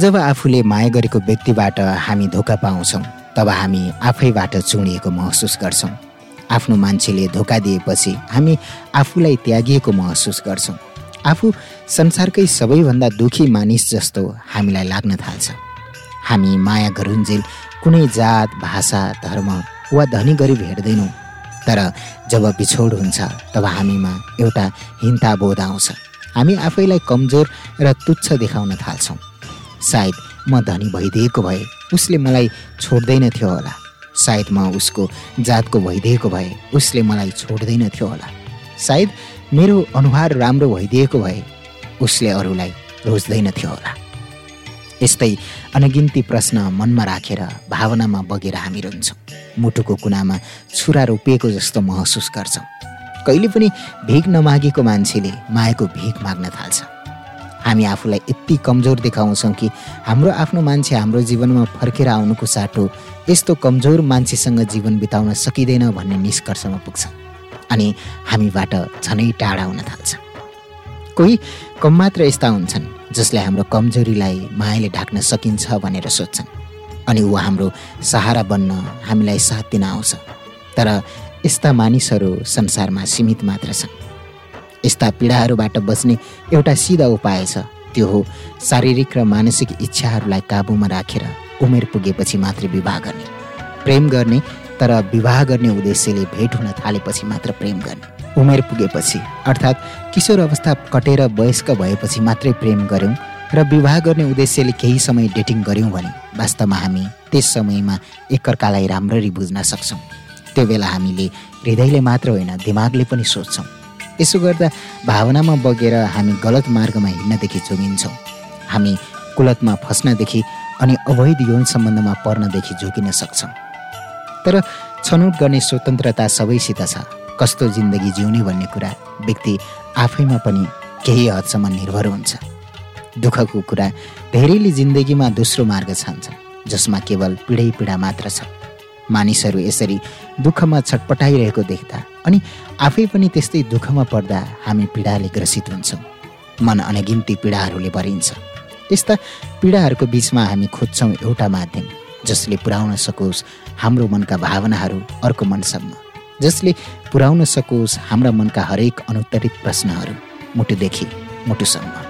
जब आफूले माया गरेको व्यक्तिबाट हामी धोका पाउँछौँ तब हामी आफैबाट चुडिएको महसुस गर्छौँ। आफ्नो मान्छेले धोका दिएपछि हामी आफूलाई त्यागिएको महसुस गर्छौँ। आफू संसारकै सबैभन्दा दुखी मानिस जस्तो हामीलाई लाग्न थाल्छ। हामी माया गरुन्जेल कुनै जात भाषा धर्म वा धनी गरिब हेर्दैनौँ तर जब बिछोड हुन्छ तब हामीमा एउटा हिंता बोध आउँछ। हामी आफैलाई कमजोर र तुच्छ देखाउन थाल्छौँ। सायद म धनी भइदिएको भए उसले मलाई छोड्दैन थियो होला। सायद म उसको जातको भइदिएको भए उसले मलाई छोड्दैन थियो होला। सायद मेरो अनुहार राम्रो भइदिएको भए उसले अरूलाई रोज्दैन थियो होला। यस्तै अनगिन्ती प्रश्न मनमा राखेर भावनामा बगेर हामी रुन्छौँ। मुटुको कुनामा छुरा रोपिएको जस्तो महसुस गर्छौँ। कहिले पनि भिख नमागेको मान्छेले मायाको भिख माग्न थाल्छ। हामी आफूलाई यति कमजोर देखाउँछौँ कि हाम्रो आफ्नो मान्छे हाम्रो जीवनमा फर्केर आउनुको साटो यस्तो कमजोर मान्छेसँग जीवन बिताउन सकिँदैन भन्ने निष्कर्षमा पुग्छ अनि हामीबाट झनै टाढा हुन थाल्छ। कोही कम मात्र यस्ता हुन्छन् जसले हाम्रो कमजोरीलाई मायाले ढाक्न सकिन्छ भनेर सोध्छन् अनि ऊ हाम्रो सहारा बन्न हामीलाई साथ दिन आउँछ। तर यस्ता मानिसहरू संसारमा सीमित मात्र छन्। यस्ता पीडाहरूबाट बच्ने एउटा सिधा उपाय छ। त्यो हो शारीरिक र मानसिक इच्छाहरूलाई काबुमा राखेर उमेर पुगेपछि मात्रै विवाह गर्ने। प्रेम गर्ने तर विवाह गर्ने उद्देश्यले भेट हुन थालेपछि मात्र प्रेम गर्ने। उमेर पुगेपछि अर्थात् किशोर अवस्था कटेर वयस्क भएपछि मात्रै प्रेम गऱ्यौँ र विवाह गर्ने उद्देश्यले केही समय डेटिङ गऱ्यौँ भने वास्तवमा हामी त्यस समयमा एकअर्कालाई राम्ररी बुझ्न सक्छौँ। त्यो बेला हामीले हृदयले मात्र होइन दिमागले पनि सोच्छौँ यसो गर्दा भावनामा बगेर हामी गलत मार्गमा हिँड्नदेखि जोगिन्छौँ। हामी कुलतमा फस्नदेखि अनि अवैध यौन सम्बन्धमा पर्नदेखि जोगिन सक्छौँ। तर छनौट गर्ने स्वतन्त्रता सबैसित छ। कस्तो जिन्दगी जिउने भन्ने कुरा व्यक्ति आफैमा पनि केही हदसम्म निर्भर हुन्छ। दुःखको कुरा धेरैले जिन्दगीमा दोस्रो मार्ग छान्छ जसमा केवल पीडै पीडा मात्र छ। मानिसहरू यसरी दुःखमा छटपटाइरहेको देख्दा अनि आफै पनि त्यस्तै दुःखमा पर्दा हामी पीडाले ग्रसित हुन्छौँ। मन अनगिन्ती पीडाहरूले भरिन्छ। यस्ता पीडाहरूको बिचमा हामी खोज्छौँ एउटा माध्यम जसले पुर्याउन सकोस् हाम्रो मनका भावनाहरू अर्को मनसम्म। जसले पुर्याउन सकोस् हाम्रा मनका हरेक अनुत्तरित प्रश्नहरू मुटुदेखि मुटुसम्म।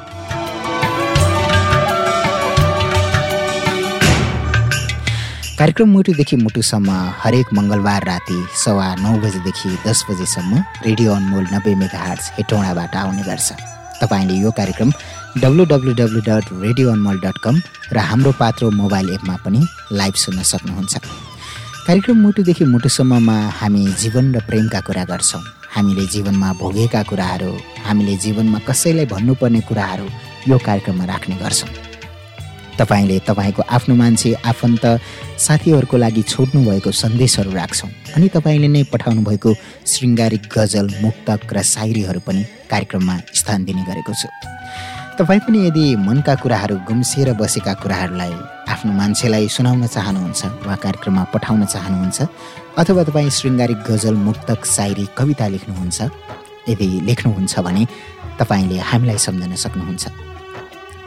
कार्यक्रम मुटुदेखि मुटुसम्म हरेक मङ्गलबार राति सवा नौ बजेदेखि दस बजेसम्म रेडियो अनमोल नब्बे मेगा हार्स हेटौँडाबाट आउने गर्छ। तपाईँले यो कार्यक्रम W W W dot radio Anmol dot com र हाम्रो पात्रो मोबाइल एपमा पनि लाइभ सुन्न सक्नुहुन्छ। कार्यक्रम मुटुदेखि मुटुसम्ममा हामी जीवन र प्रेमका कुरा गर्छौँ। हामीले जीवनमा भोगेका कुराहरू हामीले जीवनमा कसैलाई भन्नुपर्ने कुराहरू यो कार्यक्रममा राख्ने गर्छौँ। तपाईँले तपाईँको आफ्नो मान्छे आफन्त साथीहरूको लागि छोड्नु भएको सन्देशहरू राख्छौँ। अनि तपाईँले नै पठाउनु भएको शृङ्गारिक गजल मुक्तक र सायरीहरू पनि कार्यक्रममा स्थान दिने गरेको छु। तपाईँ पनि यदि मनका कुराहरू गुम्सिएर बसेका कुराहरूलाई आफ्नो मान्छेलाई सुनाउन चाहनुहुन्छ वा कार्यक्रममा पठाउन चाहनुहुन्छ अथवा तपाईँ शृङ्गारिक गजल मुक्तक सायरी कविता लेख्नुहुन्छ यदि लेख्नुहुन्छ भने तपाईँले हामीलाई सम्झन सक्नुहुन्छ।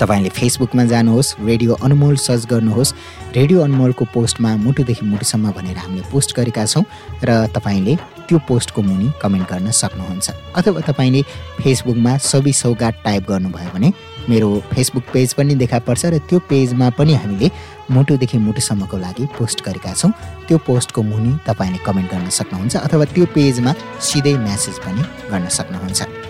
तपाईँले फेसबुकमा जानुहोस् रेडियो अनमोल सर्च गर्नुहोस्। रेडियो अनमोलको पोस्टमा मुटुदेखि मुटुसम्म भनेर हामीले पोस्ट गरेका छौँ र तपाईँले त्यो पोस्टको मुनि कमेन्ट गर्न सक्नुहुन्छ। अथवा तपाईँले फेसबुकमा सबै सौगात टाइप गर्नुभयो भने मेरो फेसबुक पेज पनि देखा पर्छ र त्यो पेजमा पनि हामीले मुटुदेखि मुटुसम्मको लागि पोस्ट गरेका छौँ। त्यो पोस्टको मुनि तपाईँले कमेन्ट गर्न सक्नुहुन्छ अथवा त्यो पेजमा सिधै म्यासेज पनि गर्न सक्नुहुन्छ।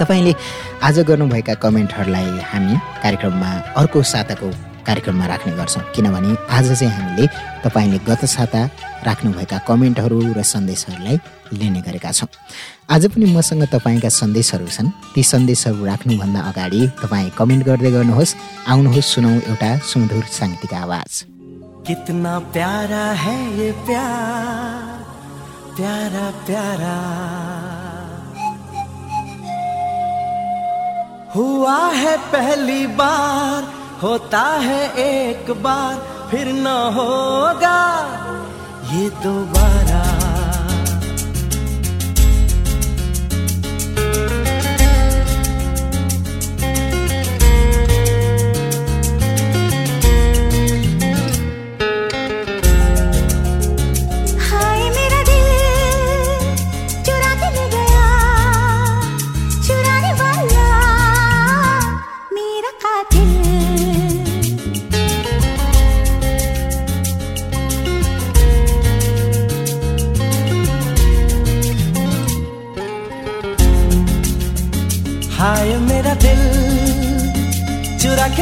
तपाईँले आज गर्नुभएका कमेन्टहरूलाई हामी कार्यक्रममा अर्को साताको कार्यक्रममा राख्ने गर्छौँ। किनभने आज चाहिँ हामीले तपाईँले गत साता राख्नुभएका कमेन्टहरू र सन्देशहरूलाई लिने गरेका छौँ। आज पनि मसँग तपाईँका सन्देशहरू छन्। ती सन्देशहरू राख्नुभन्दा अगाडि तपाईँ कमेन्ट गर्दै गर्नुहोस् आउनुहोस् सुनौ एउटा सुमधुर साङ्गीतिक आवाज। कितना प्यारा है ये प्यार प्यारा प्यारा। हुआ है पहली बार होता है एक बार फिर न होगा। ये दोबारा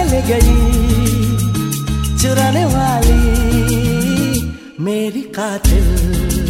चुरा गई चुराने वाली मेरी कातिल।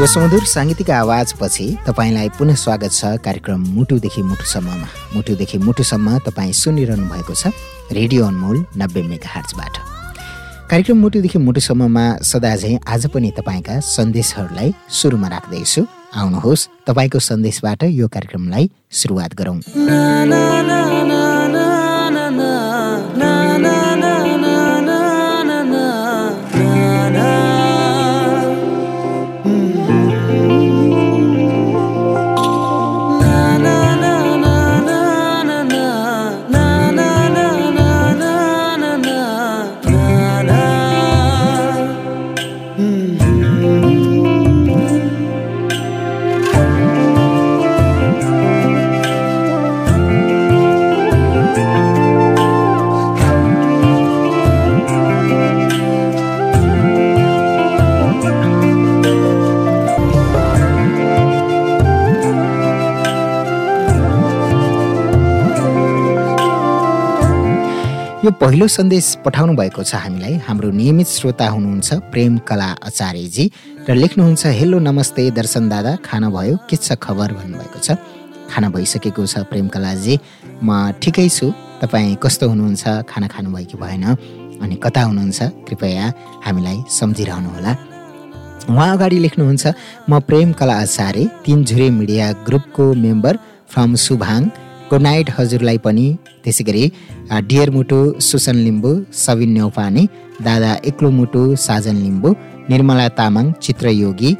यो सुमधुर साङ्गीतिक आवाजपछि तपाईँलाई पुनः स्वागत छ कार्यक्रम मुटुदेखि मुटुसम्ममा। मुटुदेखि मुटुसम्म तपाईँ सुनिरहनु भएको छ रेडियो अनमोल नब्बे मेगा हार्चबाट कार्यक्रम मुटुदेखि मुटुसम्ममा सदा झैँ आज पनि तपाईँका सन्देशहरूलाई सुरुमा राख्दैछु। आउनुहोस् तपाईँको सन्देशबाट यो कार्यक्रमलाई सुरुवात गरौँ। यो पहिलो सन्देश पठाउनु भएको छ हामीलाई। हाम्रो नियमित श्रोता हुनुहुन्छ प्रेम कला आचार्यजी र लेख्नुहुन्छ हेलो नमस्ते दर्शन दादा खाना भयो? के छ खबर? भन्नुभएको छ। खाना भइसकेको छ प्रेम कलाजी। म ठिकै छु। तपाईँ कस्तो हुनुहुन्छ? खाना खानुभयो कि भएन? अनि कता हुनुहुन्छ? कृपया हामीलाई सम्झिरहनुहोला। उहाँ अगाडि लेख्नुहुन्छ म प्रेम कला आचार्य तिन झुरे मिडिया ग्रुपको member from Subhang. Good night हजुरलाई पनि त्यसै गरी डियर मुटु सुसन लिम्बू सबिन न्यौपाने दादा एक्लो मुटु साजन लिम्बू निर्मला तामाङ चित्रयोगी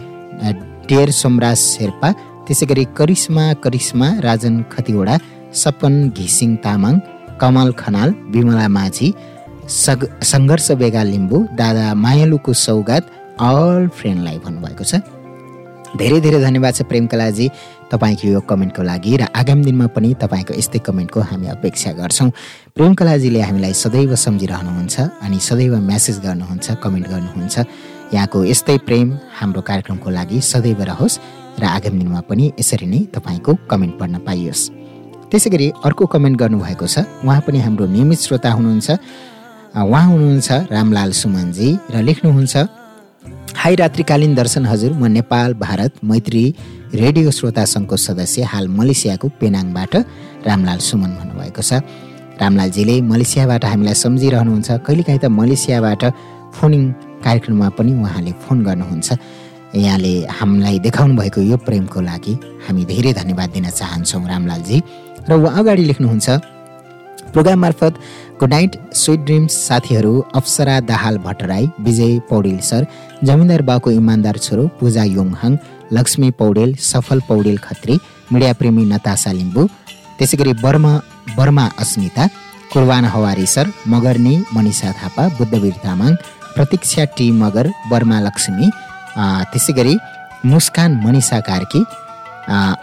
डियर सोमराज शेर्पा त्यसै गरी करिश्मा करिश्मा राजन खतिवडा सपन घिसिङ तामाङ कमल खनाल विमला माझी सग सङ्घर्ष बेगा लिम्बू दादा मायालुको सौगात अल फ्रेन्डलाई भन्नुभएको छ। धेरै धेरै धन्यवाद छ प्रेमकलाजी। तपाईँको यो कमेन्टको लागि र आगामी दिनमा पनि तपाईँको यस्तै कमेन्टको हामी अपेक्षा गर्छौँ। प्रेमकलाजीले हामीलाई सदैव सम्झिरहनुहुन्छ अनि सदैव म्यासेज गर्नुहुन्छ कमेन्ट गर्नुहुन्छ। यहाँको यस्तै प्रेम हाम्रो कार्यक्रमको लागि सदैव रहोस् र आगामी दिनमा पनि यसरी नै तपाईँको कमेन्ट पढ्न पाइयोस्। त्यसै गरी अर्को कमेन्ट गर्नुभएको छ। उहाँ पनि हाम्रो नियमित श्रोता हुनुहुन्छ। उहाँ हुनुहुन्छ रामलाल सुमनजी र लेख्नुहुन्छ हाई रात्रिकालीन दर्शन हजुर म नेपाल भारत मैत्री रेडियो श्रोता सङ्घको सदस्य हाल मलेसियाको पेनाङबाट रामलाल सुमन भन्नुभएको छ। रामलालजीले मलेसियाबाट हामीलाई सम्झिरहनुहुन्छ। कहिलेकाहीँ त मलेसियाबाट फोनिङ कार्यक्रममा पनि उहाँले फोन गर्नुहुन्छ। यहाँले हामीलाई देखाउनु भएको यो प्रेमको लागि हामी धेरै धन्यवाद दिन चाहन्छौँ रामलालजी। र उहाँ अगाडि लेख्नुहुन्छ प्रोग्राम मार्फत गुड नाइट स्विट ड्रिम्स साथीहरू अप्सरा दाहाल भट्टराई विजय पौडेल सर जमिनदार बाको इमान्दार छोरो पूजा योङहाङ लक्ष्मी पौडेल सफल पौडेल खत्री मिडिया प्रेमी नतासा लिम्बू त्यसै गरी Barma Barma Asmita Kurban Hawari sir Magarni Manisha Thapa Buddhabir Tamang Pratiksha T Magar Burma Lakshmi त्यसै गरी मुस्कान मनिषा कार्की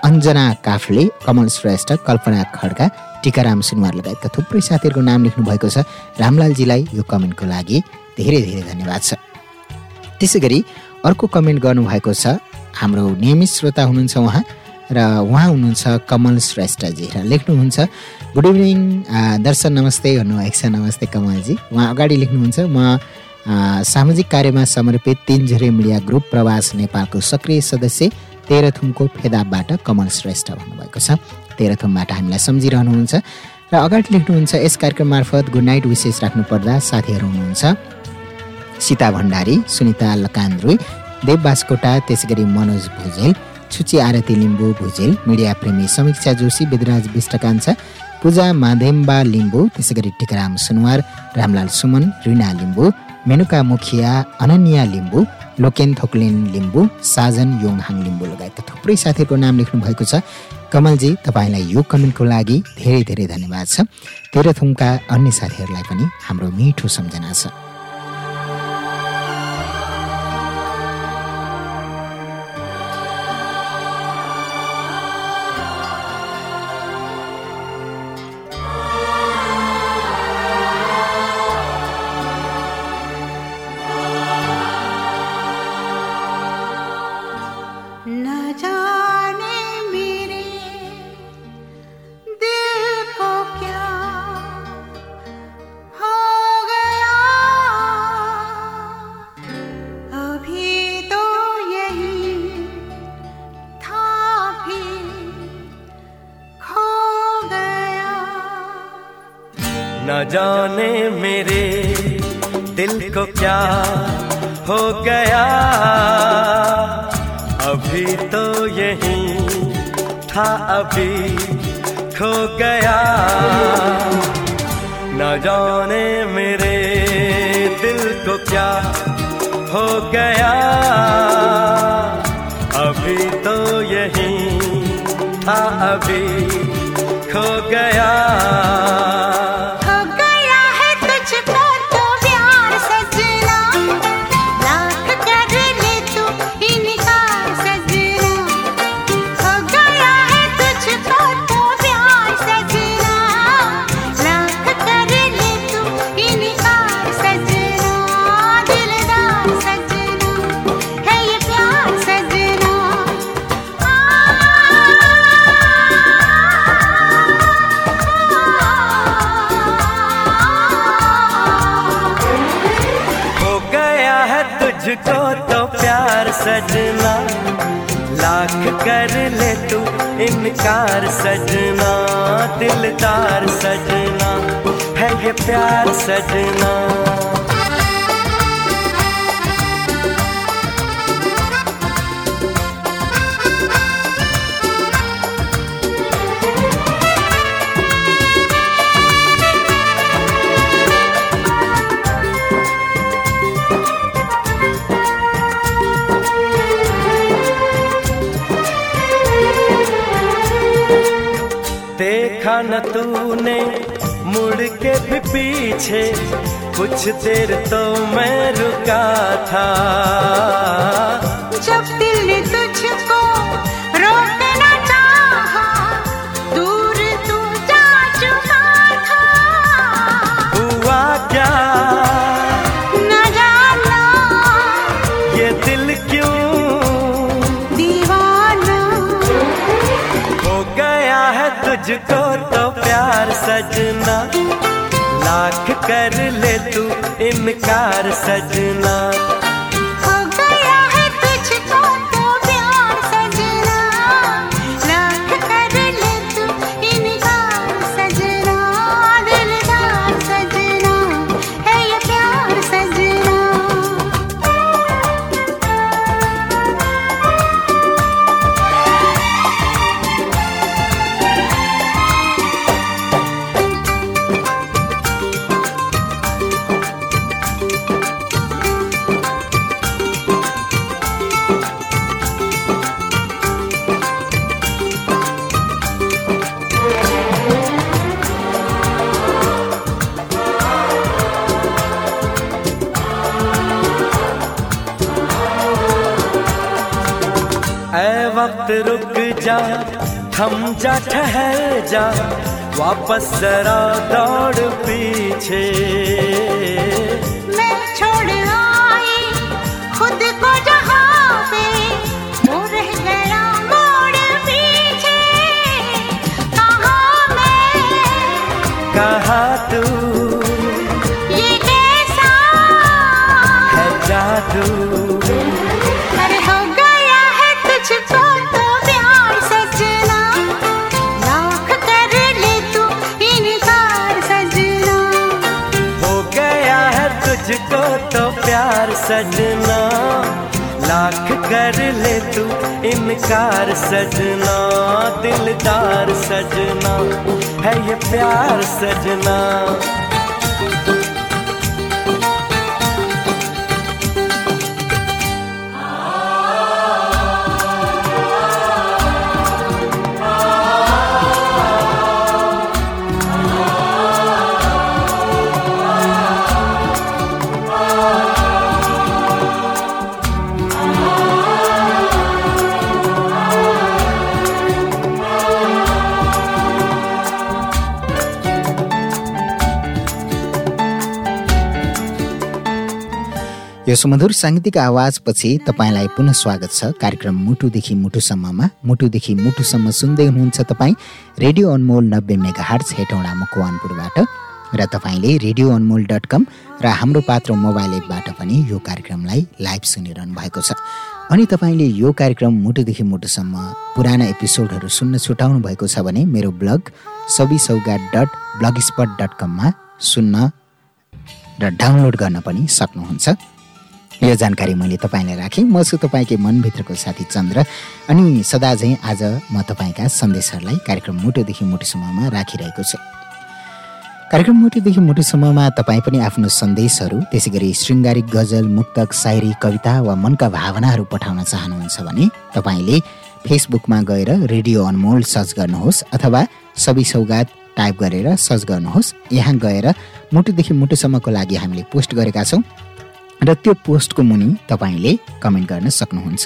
अञ्जना काफले कमल श्रेष्ठ कल्पना खड्का टिकाराम सुनवार लगायतका थुप्रै साथीहरूको नाम लेख्नु भएको छ रामलालजीलाई यो कमेन्टको लागि धेरै धेरै धन्यवाद छ त्यसै गरी अर्को कमेन्ट गर्नुभएको छ हाम्रो नियमित श्रोता हुनुहुन्छ उहाँ र उहाँ हुनुहुन्छ कमल श्रेष्ठजी र लेख्नुहुन्छ। गुड इभिनिङ दर्शन नमस्ते भन्नुभएको छ नमस्ते कमलजी। उहाँ अगाडि लेख्नुहुन्छ म सामाजिक कार्यमा समर्पित तिनझुरे मिडिया ग्रुप प्रवास नेपालको सक्रिय सदस्य तेह्रथुमको फेदाबबाट कमल श्रेष्ठ भन्नुभएको छ। तेह्रथुमबाट हामीलाई सम्झिरहनुहुन्छ र अगाडि लेख्नुहुन्छ यस कार्यक्रम मार्फत गुड नाइट विशेष राख्नु पर्दा साथीहरू हुनुहुन्छ। सीता भण्डारी सुनिता लकान्द्रुई देव बासकोटा त्यसै मनोज भुजेल छुची आरती लिम्बू भुजेल मिडिया प्रेमी समीक्षा जोशी विदराज विष्टकान्छा पूजा माधेम्बा लिम्बू त्यसै गरी टिकराम सुनवार रामलाल सुमन रिना लिम्बू मेनुका मुखिया अनन्या लिम्बू लोकेन थोक्लिन लिम्बू साजन योङहाङ लिम्बू लगायतका थुप्रै साथीहरूको नाम लेख्नु भएको छ। कमलजी तपाईँलाई यो कमेन्टको लागि धेरै धेरै धन्यवाद छ। तेह्रथुमका अन्य साथीहरूलाई पनि हाम्रो मिठो सम्झना छ। क्या हो गया। अभी तो यही था, अभी खो गया। न जाने मेरे दिल को क्या हो गया। अभी तो यही था, अभी खो गया। इनकार सजना दिलदार सजना है ये प्यार सजना। न तूने मुड़ के भी पीछे, कुछ देर तो मैं रुका था। जब दिल तुझको इनकार सजना। वक्त रुक जा थम जा ठहर जा वापस जरा दौड़ पीछे। मैं छोड़ आई खुद को जहाँ पे वो रह गया मोड़ पीछे। कहाँ मैं? कहा तू? इनकार सजना दिलदार सजना है ये प्यार सजना। सुमधुर साङ्गीतिक आवाजपछि तपाईँलाई पुनः स्वागत छ। कार्यक्रम मुटुदेखि मुटुसम्ममा मुटुदेखि मुटुसम्म सुन्दै हुनुहुन्छ तपाईँ रेडियो अनमोल नब्बे मेगा हार्च हेटौँडा मकवानपुरबाट। र तपाईँले रेडियो अनमोल डट कम र हाम्रो पात्र मोबाइल एपबाट पनि यो कार्यक्रमलाई लाइभ सुनिरहनु भएको छ। अनि तपाईँले यो कार्यक्रम मुटुदेखि मुटुसम्म पुराना एपिसोडहरू सुन्न छुटाउनु भएको छ भने मेरो ब्लग सबि सौगात डट ब्लग स्पट डट कममा सुन्न र डाउनलोड गर्न पनि सक्नुहुन्छ। यो जानकारी मैले तपाईँलाई राखेँ। म छु तपाईँकै मनभित्रको साथी चन्द्र। अनि सदा झैँ आज म तपाईँका सन्देशहरूलाई कार्यक्रम मुटुदेखि मुटुसम्ममा राखिरहेको छु। कार्यक्रम मुटुदेखि मुटुसम्ममा तपाईँ पनि आफ्नो सन्देशहरू त्यसै गरी शृङ्गारिक गजल मुक्तक सायरी कविता वा मनका भावनाहरू पठाउन चाहनुहुन्छ भने तपाईँले फेसबुकमा गएर रेडियो अनमोल सर्च गर्नुहोस् अथवा सबै सौगात टाइप गरेर सर्च गर्नुहोस्। यहाँ गएर मुटुदेखि मुटुसम्मको लागि हामीले पोस्ट गरेका छौँ। र त्यो पोस्टको मुनि तपाईँले कमेन्ट गर्न सक्नुहुन्छ।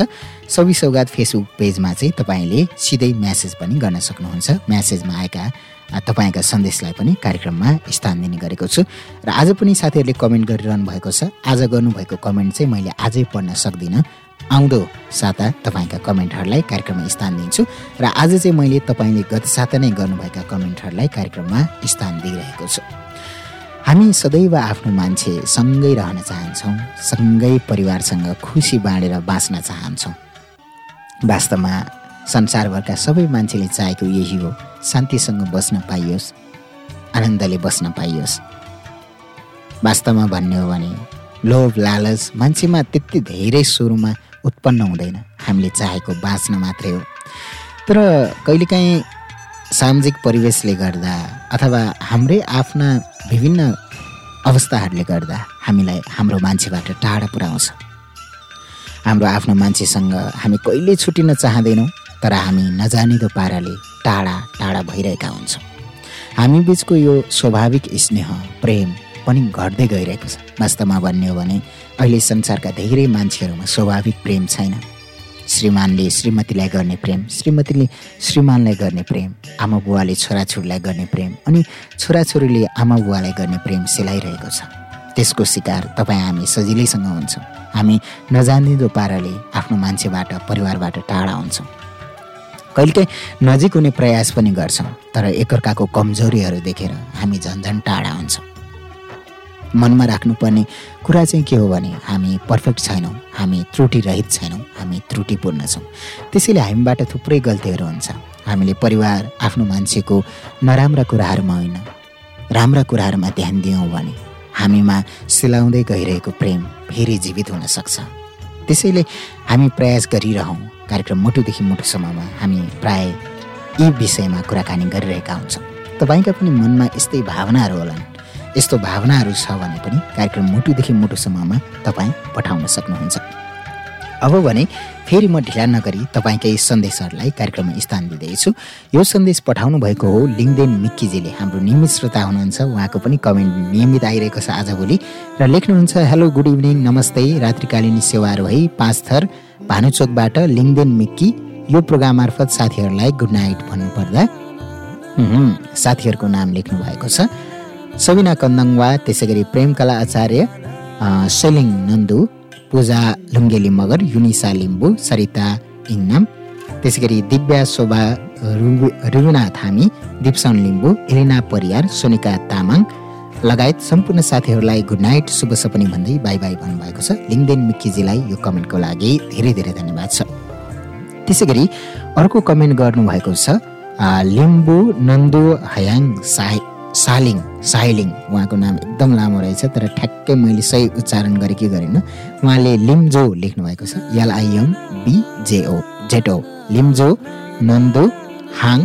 सबै सौगात फेसबुक पेजमा चाहिँ तपाईँले सिधै म्यासेज पनि गर्न सक्नुहुन्छ। म्यासेजमा आएका तपाईँका सन्देशलाई पनि कार्यक्रममा स्थान दिने गरेको छु। र आज पनि साथीहरूले कमेन्ट गरिरहनु भएको छ। आज गर्नुभएको कमेन्ट चाहिँ मैले आजै पढ्न सक्दिनँ। आउँदो साता तपाईँका कमेन्टहरूलाई कार्यक्रममा स्थान दिन्छु। र आज चाहिँ मैले तपाईँले गत साता नै गर्नुभएका कमेन्टहरूलाई कार्यक्रममा स्थान दिइरहेको छु। हामी सदैव आफ्नो मान्छे सँगै रहन चाहन्छौँ सँगै परिवारसँग खुसी बाँडेर बाँच्न चाहन्छौँ। वास्तवमा संसारभरका सबै मान्छेले चाहेको यही हो शान्तिसँग बस्न पाइयोस् आनन्दले बस्न पाइयोस्। वास्तवमा भन्ने हो भने लोभ लालच मान्छेमा त्यति धेरै सुरुमा उत्पन्न हुँदैन। हामीले चाहेको बाँच्न मात्रै हो। तर कहिलेकाहीँ सामाजिक परिवेशले गर्दा अथवा हाम्रै आफ्ना विभिन्न अवस्थाहरूले गर्दा हामीलाई हाम्रो मान्छेबाट टाढा पुर्याउँछ हाम्रो आफ्नो मान्छेसँग हामी कहिल्यै छुटिन चाहँदैनौँ तर हामी नजानिदो पाराले टाढा टाढा भइरहेका हुन्छौँ। हामी बिचको यो स्वाभाविक स्नेह प्रेम पनि घट्दै गइरहेको छ। वास्तवमा भन्ने हो भने अहिले संसारका धेरै मान्छेहरूमा स्वाभाविक प्रेम छैन। श्रीमानले श्रीमतीलाई गर्ने प्रेम श्रीमतीले श्रीमानलाई गर्ने प्रेम आमा बुवाले छोराछोरीलाई गर्ने प्रेम अनि छोराछोरीले आमा बुवालाई गर्ने प्रेम सेलाइरहेको छ। त्यसको शिकार तपाईँ हामी सजिलैसँग हुन्छौँ। हामी नजानिदो पाराले आफ्नो मान्छेबाट परिवारबाट टाढा हुन्छौँ। कहिलेकाहीँ नजिक हुने प्रयास पनि गर्छौँ तर एकअर्काको कमजोरीहरू देखेर हामी झन्झन टाढा हुन्छौँ। मनमा राख्नुपर्ने कुरा चाहिँ के हो भने हामी पर्फेक्ट छैनौँ हामी त्रुटिरहित छैनौँ हामी त्रुटिपूर्ण छौँ। त्यसैले हामीबाट थुप्रै गल्तीहरू हुन्छ। हामीले परिवार आफ्नो मान्छेको नराम्रा कुराहरूमा होइन राम्रा कुराहरूमा ध्यान दियौँ भने हामीमा सिलाउँदै गइरहेको प्रेम फेरि जीवित हुन सक्छ। त्यसैले हामी प्रयास गरिरहौँ। कार्यक्रम मुटुदेखि मुटुसम्ममा हामी प्राय यी विषयमा कुराकानी गरिरहेका हुन्छौँ। तपाईँका पनि मनमा यस्तै भावनाहरू होलान्। यस्तो भावनाहरू छ भने पनि कार्यक्रम मुटुदेखि मुटुसम्ममा तपाईँ पठाउन सक्नुहुन्छ। अब भने फेरि म ढिला नगरी तपाईँकै सन्देशहरूलाई कार्यक्रममा स्थान दिँदैछु। यो सन्देश पठाउनु भएको हो लिङ्गदेन मिक्कीजीले। हाम्रो नियमित श्रोता हुनुहुन्छ उहाँको पनि कमेन्ट नियमित आइरहेको छ आजभोलि र लेख्नुहुन्छ हेलो गुड इभिनिङ नमस्ते रात्रिकालीन सेवाहरू है पाँच थर भानुचोकबाट लिङ्गदेन मिक्की यो प्रोग्राम मार्फत साथीहरूलाई गुड नाइट भन्नुपर्दा साथीहरूको नाम लेख्नु भएको छ। सबिना कन्दङवा त्यसै गरी प्रेमकला आचार्य सेलिङ नन्दु पूजा लुङ्गेली मगर युनिसा लिम्बू सरिता इङनाम त्यसै गरी दिव्या शोभा रुबु- थामी दिप्सन लिम्बू एलिना परियार सोनिका तामाङ लगायत सम्पूर्ण साथीहरूलाई गुड नाइट शुभ सपनी भन्दै बाई बाई भन्नुभएको छ। लिङ्गदेन मिक्कीजीलाई यो कमेन्टको लागि धेरै धेरै धन्यवाद छ। त्यसै गरी अर्को कमेन्ट गर्नुभएको छ लिम्बू नन्दु हयाङ साइ सालिङ साइलिङ उहाँको नाम एकदम लामो रहेछ तर ठ्याक्कै मैले सही उच्चारण गरेँ कि गरेन। उहाँले लिम्जो लेख्नुभएको छ। एलआइएम बिजेओ जेटो लिम्जो नन्दु हाङ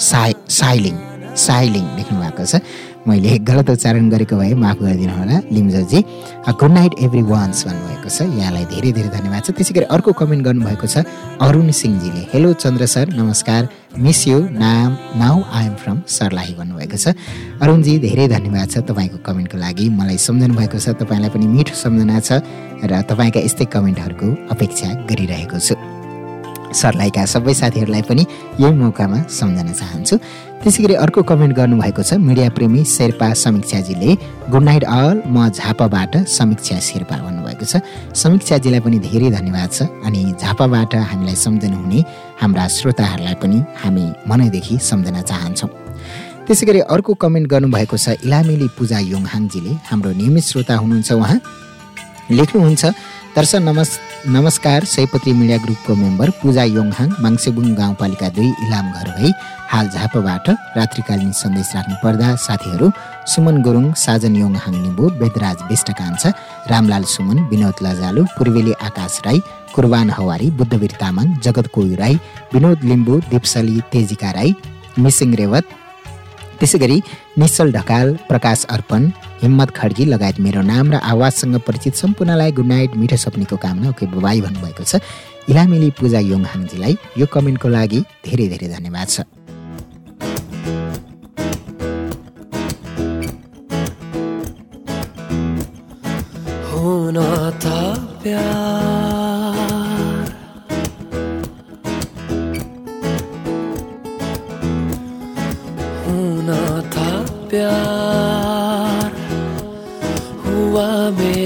साइ साइलिङ साइलिङ लेख्नु भएको छ। मैले गलत उच्चारण गरेको भए माफ गरिदिनु होला लिम्जोजी। गुड नाइट एभ्री वान्स भन्नुभएको छ। यहाँलाई धेरै धेरै धन्यवाद छ। त्यसै गरी अर्को कमेन्ट गर्नुभएको छ अरुण सिंहजीले। हेलो चन्द्र सर नमस्कार। मिस यु नाम now I am from Sarlahi भन्नुभएको छ। अरुणजी धेरै धन्यवाद छ तपाईँको कमेन्टको लागि। मलाई सम्झनु भएको छ तपाईँलाई पनि मिठो सम्झना छ र तपाईँका यस्तै कमेन्टहरूको अपेक्षा गरिरहेको छु। सर्लाहीका सबै साथीहरूलाई पनि यही मौकामा सम्झन चाहन्छु। त्यसै गरी अर्को कमेन्ट गर्नुभएको छ। मिडिया प्रेमी शेर्पा समीक्षाजीले गुड नाइट अल म झापाबाट समीक्षा शेर्पा भन्नुभएको छ। समीक्षाजीलाई पनि धेरै धन्यवाद छ अनि झापाबाट हामीलाई सम्झनु हुने हाम्रा श्रोताहरूलाई पनि हामी मनैदेखि सम्झन चाहन्छौँ। त्यसै गरी अर्को कमेन्ट गर्नुभएको छ इलामेली पूजा योङहाङजीले हाम्रो नियमित श्रोता हुनुहुन्छ उहाँ। लेख्नुहुन्छ दर्शन नमस् नमस्कार सयपत्री मिडिया ग्रुपको मेम्बर पूजा योङहाङ माङ्सेबुङ गाउँपालिका दुई इलाम घर भई हाल झापाबाट रात्रिकालीन सन्देश राख्नु पर्दा साथीहरू सुमन गुरुङ साजन योङहाङ निबु वेदराज विष्ट कान्छा रामलाल सुमन विनोद लजालु पूर्वेली आकाश राई कुर्बान हवारी बुद्धवीर तामाङ जगत कोयु राई विनोद लिम्बू दिप्सली तेजिका राई मिसिङ रेवत त्यसै गरी निश्चल ढकाल प्रकाश अर्पण हिम्मत खड्गी लगायत मेरो नाम र आवाजसँग परिचित सम्पूर्णलाई गुड नाइट मिठो सपनीको कामना। ओके बाई भन्नुभएको छ। इलामेली पूजा योङहाङजीलाई यो कमेन्टको लागि धेरै धेरै धन्यवाद छ। प्यार प्यार हुआ मेरे।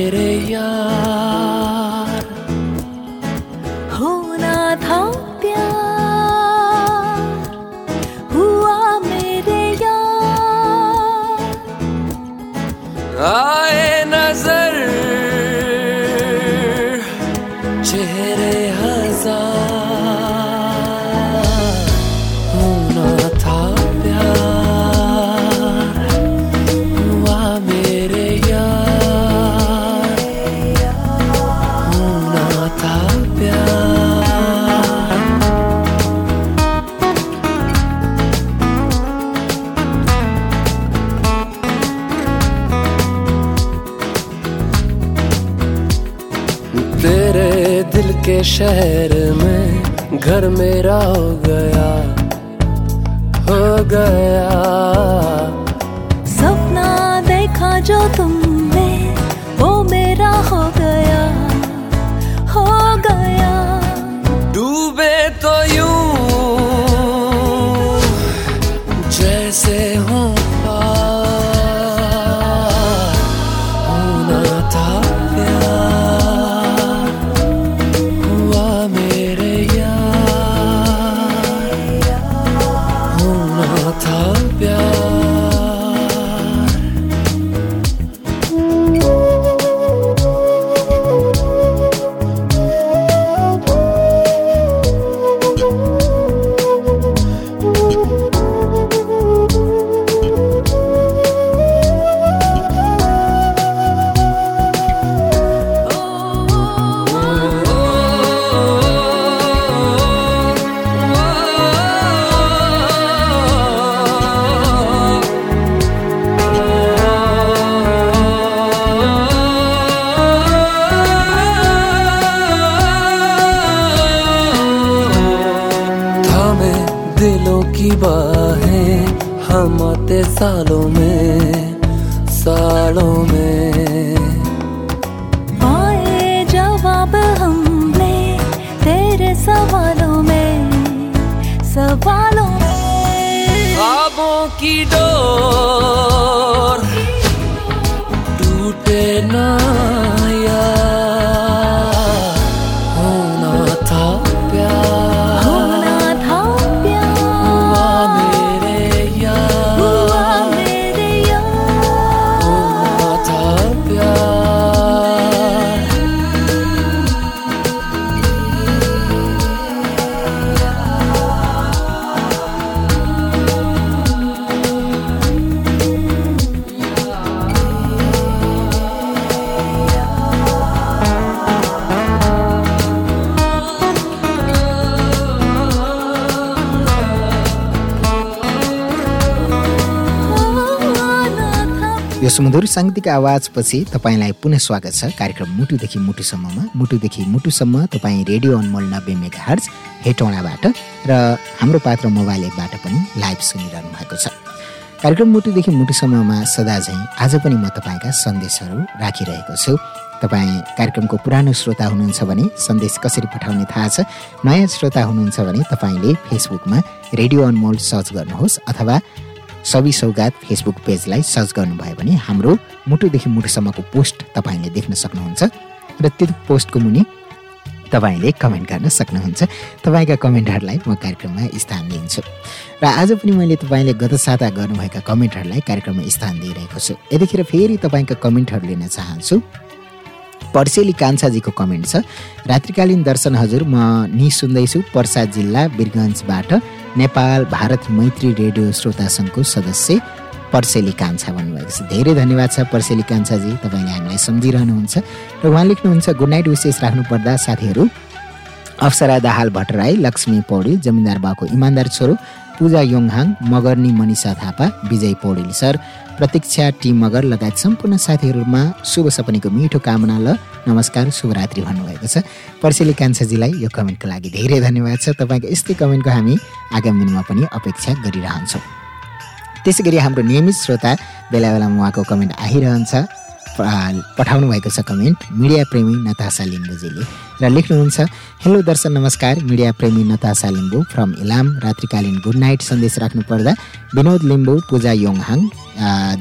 सुमधुर साङ्गीतिक आवाजपछि तपाईँलाई पुनः स्वागत छ कार्यक्रम मुटुदेखि मुटुसम्ममा। मुटुदेखि मुटुसम्म तपाईँ रेडियो अनमोल नब्बे मेगा हर्ज हेटौँडाबाट र हाम्रो पात्र मोबाइल एपबाट पनि लाइभ सुनिरहनु भएको छ। कार्यक्रम मुटुदेखि मुटुसम्ममा सदा झैँ आज पनि म तपाईँका सन्देशहरू राखिरहेको छु। तपाईँ कार्यक्रमको पुरानो श्रोता हुनुहुन्छ भने सन्देश कसरी पठाउने थाहा छ? नयाँ श्रोता हुनुहुन्छ भने तपाईँले फेसबुकमा रेडियो अनमोल सर्च गर्नुहोस् अथवा सबै सौगात फेसबुक पेजलाई सर्च गर्नुभयो भने हाम्रो मुटुदेखि मुटुसम्मको पोस्ट तपाईँले देख्न सक्नुहुन्छ र त्यो पोस्टको मुनि तपाईँले कमेन्ट गर्न सक्नुहुन्छ। तपाईँका कमेन्टहरूलाई म कार्यक्रममा स्थान दिन्छु। र आज पनि मैले तपाईँले गत साता गर्नुभएका कमेन्टहरूलाई कार्यक्रममा स्थान दिइरहेको छु। यतिखेर फेरि तपाईँका कमेन्टहरू लिन चाहन्छु। पर्सेली कान्छाजीको कमेन्ट छ। रात्रिकालीन दर्शन हजुर म नि सुन्दैछु। पर्सा जिल्ला वीरगन्जबाट नेपाल भारत मैत्री रेडियो श्रोता सङ्घको सदस्य पर्सेली कान्छा भन्नुभएको छ। धेरै धन्यवाद छ पर्सेली कान्छाजी तपाईँले हामीलाई सम्झिरहनुहुन्छ र उहाँ लेख्नुहुन्छ गुड नाइट विशेष राख्नुपर्दा साथीहरू अप्सरा दाहाल भट्टराई लक्ष्मी पौडेल जमिनदार बाको इमान्दार छोरो पूजा योङहाङ मगर्नी मनिषा थापा विजय पौडेल सर प्रतीक्षा टी मगर लगायत सम्पूर्ण साथीहरूमा शुभ सपनीको मिठो कामना ल नमस्कार शुभरात्रि भन्नुभएको छ। पर्सेली कान्छाजीलाई यो कमेन्टको लागि धेरै धन्यवाद छ। तपाईँको यस्तै कमेन्टको हामी आगामी दिनमा पनि अपेक्षा गरिरहन्छौँ। त्यसै गरी हाम्रो नियमित श्रोता बेला बेलामा उहाँको कमेन्ट आइरहन्छ। पठाउनु भएको छ कमेन्ट। मिडिया प्रेमी नतासा लिम्बुजीले। र लेख्नुहुन्छ हेलो दर्शन नमस्कार। मिडिया प्रेमी नतासा लिम्बू फ्रम इलाम रात्रिकालीन गुड नाइट सन्देश राख्नुपर्दा विनोद लिम्बू पूजा योङहाङ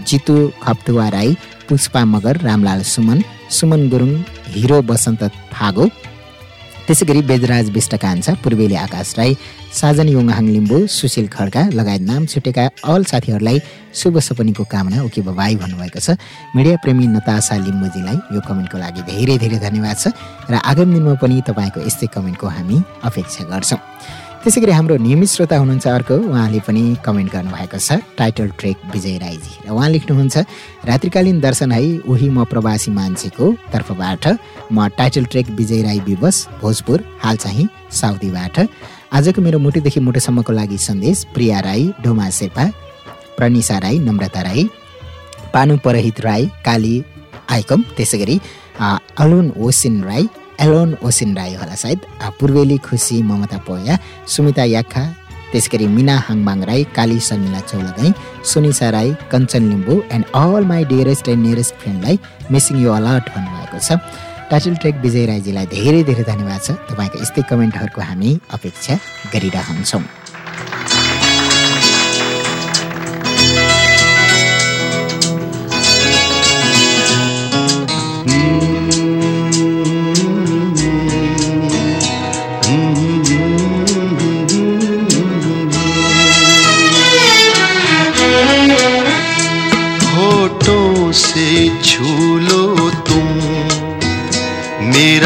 जितु खप्तुवा राई पुष्पा मगर रामलाल सुमन सुमन गुरुङ हिरो बसन्त फागो त्यसै गरी बेजराज विष्ट कान्छा पूर्वेली आकाश राई साजन योङहाङ लिम्बू सुशील खड्का लगायत नाम छुटेका अल साथीहरूलाई शुभ सपनीको कामना ओके बाई भन्नुभएको छ। मिडिया प्रेमी नतासा लिम्बूजीलाई यो कमेन्टको लागि धेरै धेरै धन्यवाद छ र आगामी दिनमा पनि तपाईँको यस्तै कमेन्टको हामी अपेक्षा गर्छौँ। त्यसै गरी हाम्रो नियमित श्रोता हुनुहुन्छ अर्को उहाँले पनि कमेन्ट गर्नुभएको छ। टाइटल ट्रेक विजय राईजी। र उहाँ लेख्नुहुन्छ रात्रिकालीन दर्शन है उही म प्रवासी मान्छेको तर्फबाट। म टाइटल ट्रेक विजय राई विवश भोजपुर हाल चाहिँ साउदीबाट। आजको मेरो मुटुदेखि मुटुसम्मको लागि सन्देश प्रिया राई डोमा शेर्पा प्रनिसा राई नम्रता राई पानु परहित राई काली आइकम। त्यसै गरी अलोन ओसिन राई एलोन ओसिन राई होला सायद। पूर्वेली खुसी ममता पोया सुमिता याखा त्यस गरी Mina Hangbang Rai Kali Sharmila Chaulagai Sunisa Rai Kanchan Limbu and all my dearest and nearest फ्रेन्डलाई missing you alert भन्नुभएको छ। टाइटल ट्रेक विजय राईजीलाई धेरै धेरै धन्यवाद छ। तपाईँको यस्तै कमेन्टहरूको हामी अपेक्षा गरिरहन्छौँ।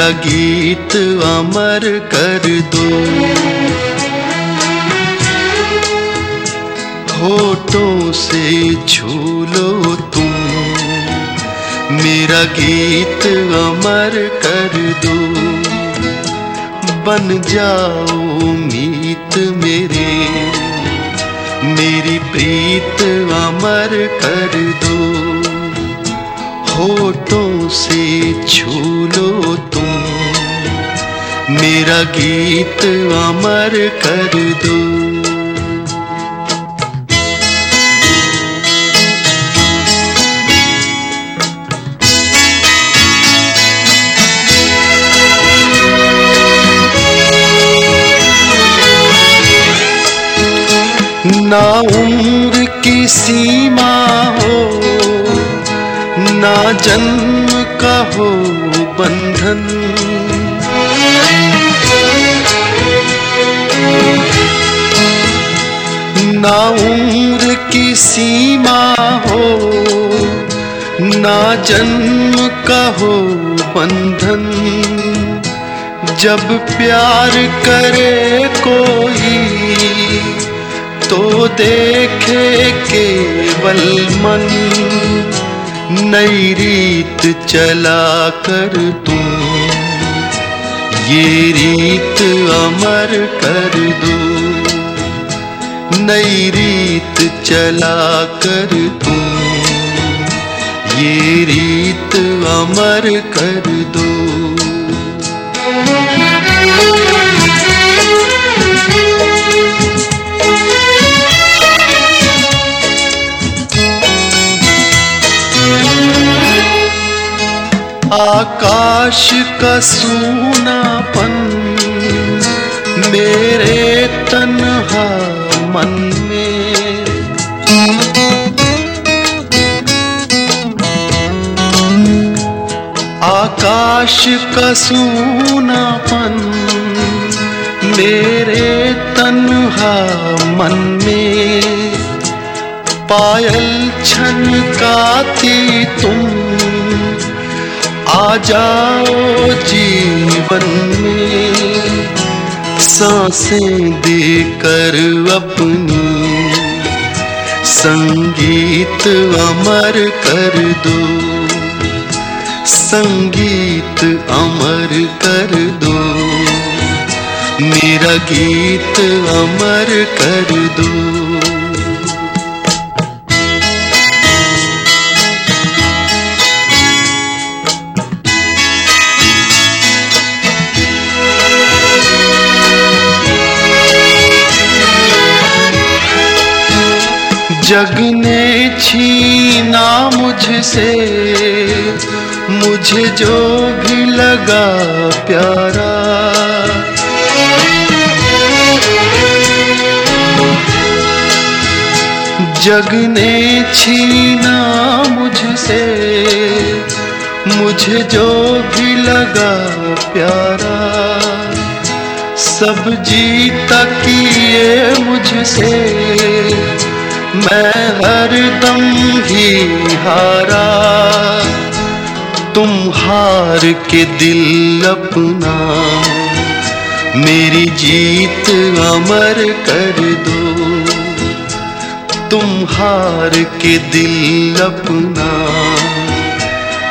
मेरा गीत अमर कर दो। होठों से छू लो तुम। मेरा गीत अमर कर दो। बन जाओ मीत मेरे। मेरी प्रीत अमर कर दो। होठों से छू लो तुम। मेरा गीत अमर कर दो। ना उम्र की सीमा हो, ना जन्म का हो बंधन। ना उम्र की सीमा हो, ना जन्म का हो बंधन। जब प्यार करे कोई तो देखे केवल मन। नई रीत चला कर तुम ये रीत अमर कर दो। नई रीत चला कर तुम ये रीत अमर कर दो। आकाश का सूनापन, मेरे तन्हा मन में। आकाश का सूनापन मेरे तन्हा मन में। पायल छनकाती तुम, आ जाओ जीवन में। साँसें देकर अपनी संगीत अमर कर दो। संगीत अमर कर दो। मेरा गीत अमर कर दो। जग ने छीना मुझसे, मुझे जो भी लगा प्यारा। जग ने छीना मुझसे, मुझे जो भी लगा प्यारा। सब जीता किए मुझसे मैं हर दम ही हारा। तुम हार के दिल अपना। मेरी जीत अमर कर दो। तुम हार के दिल अपना।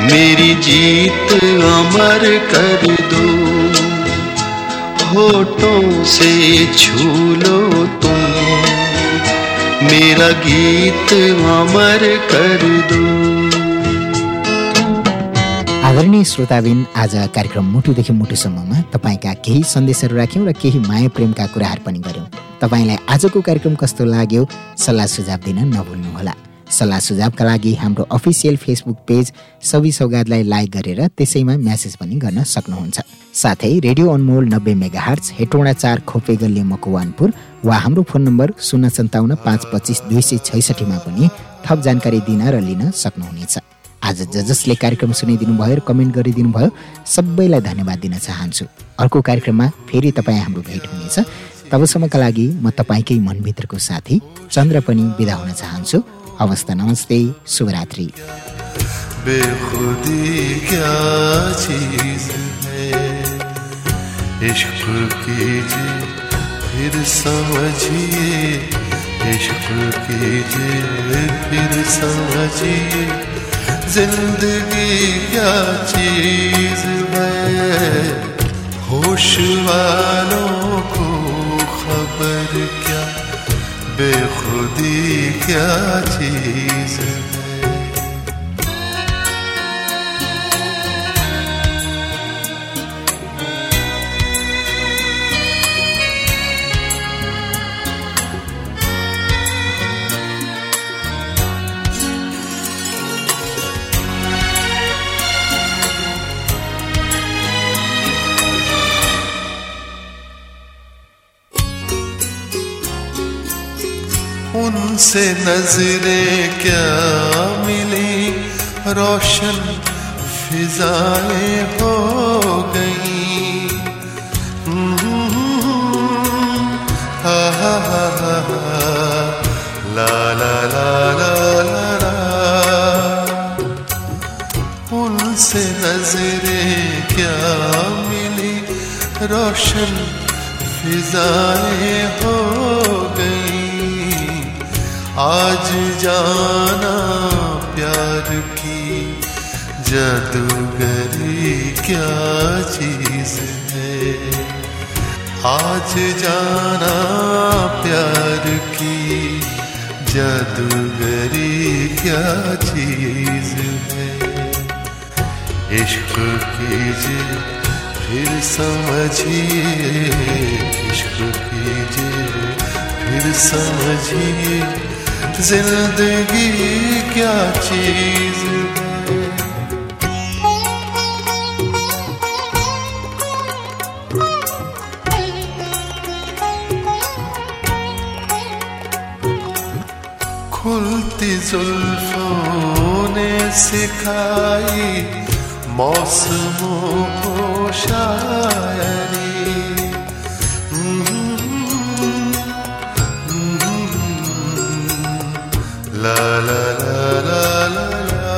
मेरी जीत अमर कर दो। होठों से छू लो तुम। मेरा गीत अमर कर दो। आदरणीय श्रोताबिन आज कार्यक्रम मुटुदेखि मुटुसम्ममा तपाईँका केही सन्देशहरू राख्यौँ र केही माया प्रेमका कुराहरू पनि गऱ्यौँ। तपाईँलाई आजको कार्यक्रम कस्तो लाग्यो सल्लाह सुझाव दिन नभुल्नुहोला। सल्लाह सुझावका लागि हाम्रो अफिसियल फेसबुक पेज सबै सौगातलाई लाइक गरेर त्यसैमा म्यासेज पनि गर्न सक्नुहुन्छ। साथै रेडियो अनमोल नब्बे मेगा हर्च हेटौँडा चार खोपे गल्ली मकवानपुर वा हाम्रो फोन नम्बर शून्य सन्ताउन्न पाँच पच्चिस दुई सय छैसठीमा पनि थप जानकारी दिन र लिन सक्नुहुनेछ। आज ज जसले कार्यक्रम सुनिदिनु भयो र कमेन्ट गरिदिनु भयो सबैलाई धन्यवाद दिन चाहन्छु। अर्को कार्यक्रममा फेरि तपाईँ हाम्रो भेट हुनेछ। तबसम्मका लागि म तपाईँकै मनभित्रको साथी चन्द्र पनि बिदा हुन चाहन्छु। हवस् त नमस्ते, शुभरात्रि। बेखुदी क्या चीज़ है? इश्क कीजिए, फिर समझिए। इश्क कीजिए, फिर समझिए। ज़िंदगी क्या चीज़ है? होश वालों को खबर क्या बेखुदी क्या चीज़ है उनसे नज़रें क्या मिली रोशन फिजाएँ हो गई हा हा हा हा हा ला ला ला ला ला उनसे नज़रें क्या मिली रोशन फिजाएँ हो आज जाना प्यार की जादूगरी क्या चीज़ है? आज जाना प्यार की जादूगरी क्या चीज़ है? इश्क कीजिए, फिर समझिए, इश्क कीजिए, फिर समझिए। ज़िंदगी क्या चीज़? खुलती जुल्फों ने सिखाई मौसमों को शायरी। ला ला ला ला ला ला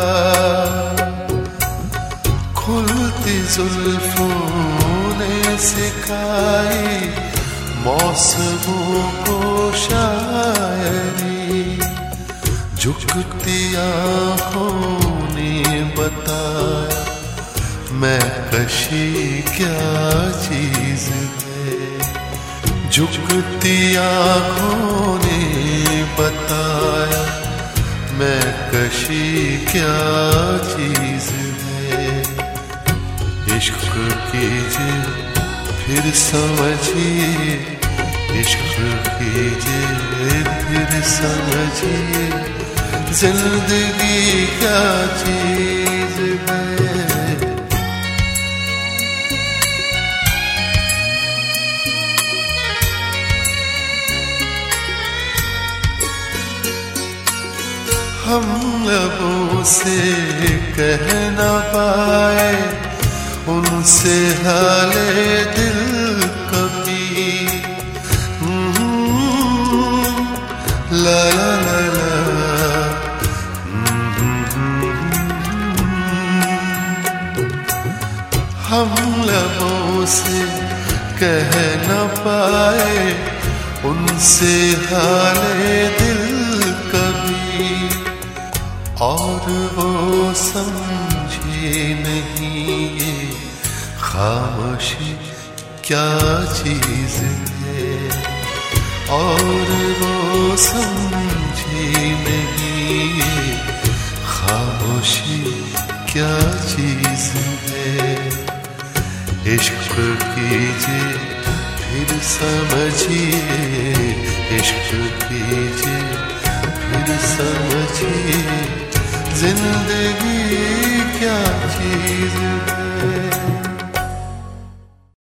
खुलती जुल्फों ने सिखाई, मौसमों को शायरी। झुकती आँखों ने बताया, मैं कशी क्या चीज़ है? झुकती आँखों ने कशी क्या चीज़ है? इश्क कीजिए, फिर समझिए। इश्क कीजिए, फिर समझिए। ज़िंदगी क्या चीज़ से कह न पाए, उनसे हाले दिल कभी। ला ला ला ला हम लबों से कह न पाए, उनसे हाले दिल और वो समझे नहीं ये खामोशी क्या चीज़ है? और वो समझे नहीं ये खामोशी क्या चीज़ है? इश्क कीजिए, फिर समझिए। इश्क कीजिए, फिर समझिए। ज़िंदगी क्या चीज़ है?